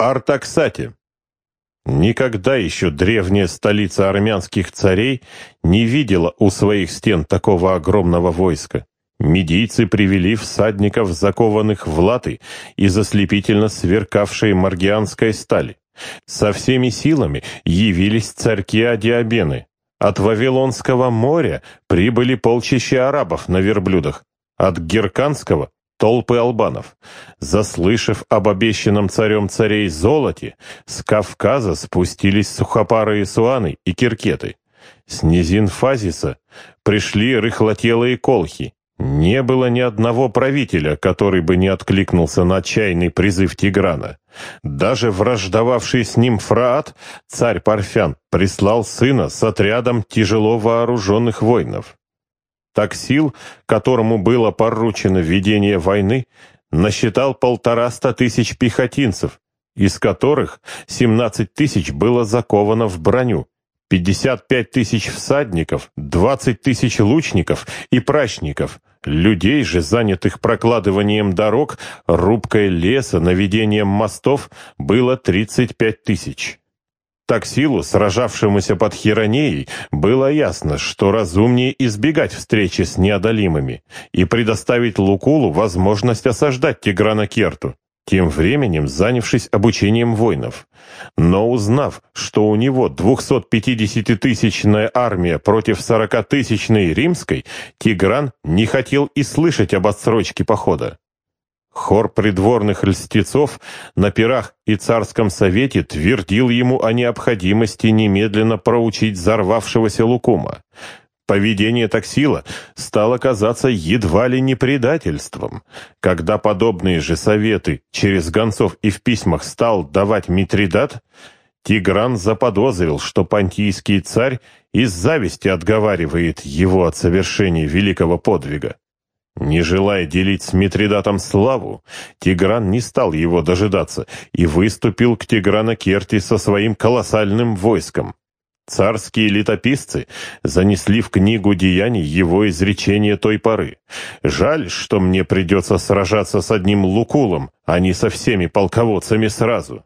Артаксате. Никогда еще древняя столица армянских царей не видела у своих стен такого огромного войска. Медийцы привели всадников, закованных в латы и заслепительно сверкавшей маргианской стали. Со всеми силами явились царьки Адиабены. От Вавилонского моря прибыли полчища арабов на верблюдах, от Герканского — толпы албанов. Заслышав об обещанном царем царей золоте, с Кавказа спустились сухопарые суаны и киркеты. С низин Фазиса пришли рыхлотелые колхи. Не было ни одного правителя, который бы не откликнулся на отчаянный призыв Тиграна. Даже враждовавший с ним Фраат, царь Парфян, прислал сына с отрядом тяжело вооруженных воинов. Таксил, которому было поручено ведение войны, насчитал полтораста тысяч пехотинцев, из которых 17 тысяч было заковано в броню, 55 тысяч всадников, 20 тысяч лучников и прачников, людей же, занятых прокладыванием дорог, рубкой леса, наведением мостов, было 35 тысяч. Таксилу, сражавшемуся под Хиронеей, было ясно, что разумнее избегать встречи с неодолимыми и предоставить Лукулу возможность осаждать Тиграна Керту тем временем занявшись обучением воинов. Но узнав, что у него 250-тысячная армия против 40-тысячной римской, Тигран не хотел и слышать об отсрочке похода. Хор придворных льстецов на пирах и царском совете твердил ему о необходимости немедленно проучить взорвавшегося Лукума. Поведение таксила стало казаться едва ли не предательством. Когда подобные же советы через гонцов и в письмах стал давать Митридат, Тигран заподозрил, что понтийский царь из зависти отговаривает его от совершения великого подвига. Не желая делить с Митридатом славу, Тигран не стал его дожидаться и выступил к Тиграна Керти со своим колоссальным войском. Царские летописцы занесли в книгу деяний его изречение той поры. Жаль, что мне придется сражаться с одним Лукулом, а не со всеми полководцами сразу.